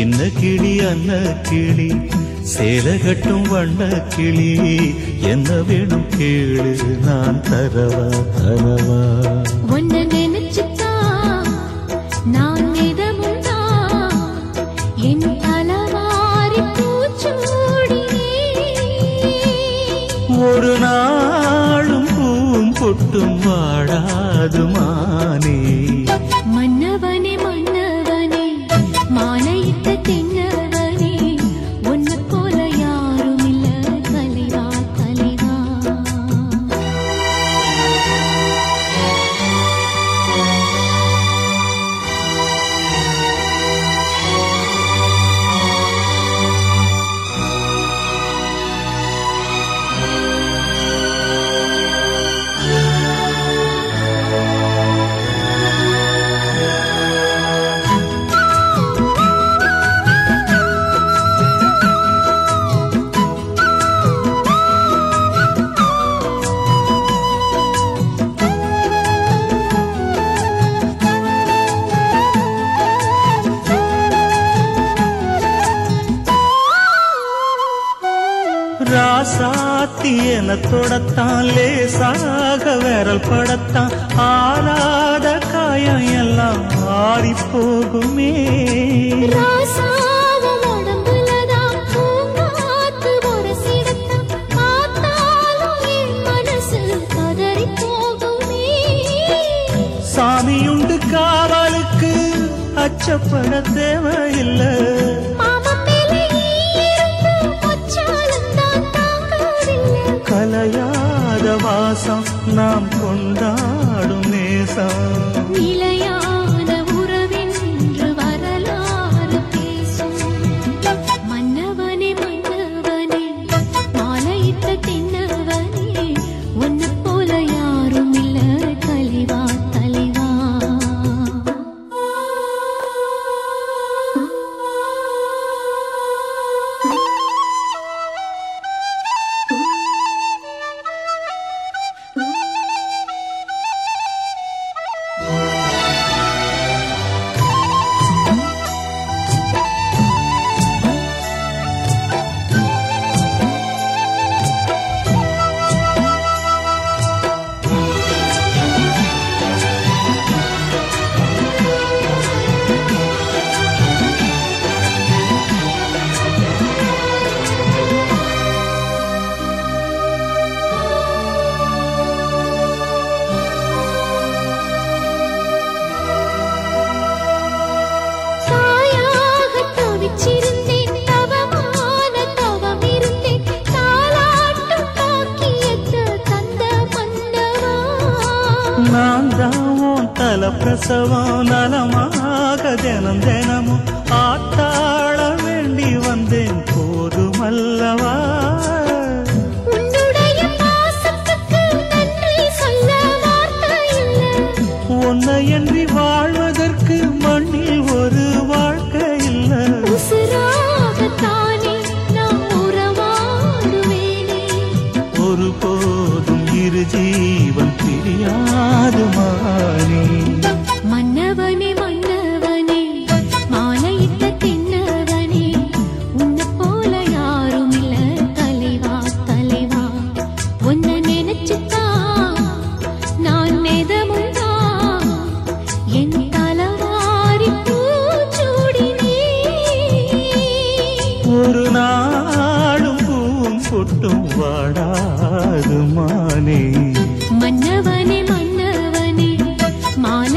சின்ன கிளி சேலகட்டும் வண்ண கிளி. என்ன வேணும் கேளு நான் தரவா தரவா. உன்னை நினைச்சுதான் நான் மிதமும்தான் என் தலவாரி பூச்சூடியே ஒரு நாளும் பூவும் பொட்டும் வாடாது மானே. என தொடத்தான் லேசாக விரல் படத்தான். ஆறாத காயம் எல்லாம் ஆறி போகுமே. சாமியுண்டு காவலுக்கு அச்சப்பட தேவையில்லை. நாம் கொண்டாடும் நேசா. நான் தாவோம் தல பிரசவம் நலமாக தினம் தினமும் ஆத்தாள வேண்டி வந்தேன். போதுமல்லவா ஒருபோதும் ஜீவன் பிரியாது மானே. பாடாது மானே. மன்னவனே மன்னவனே மால